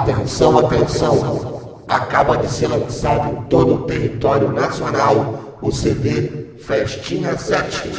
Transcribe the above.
Atenção, atenção! Acaba de ser lançado em todo o território nacional o CD Festinha 7.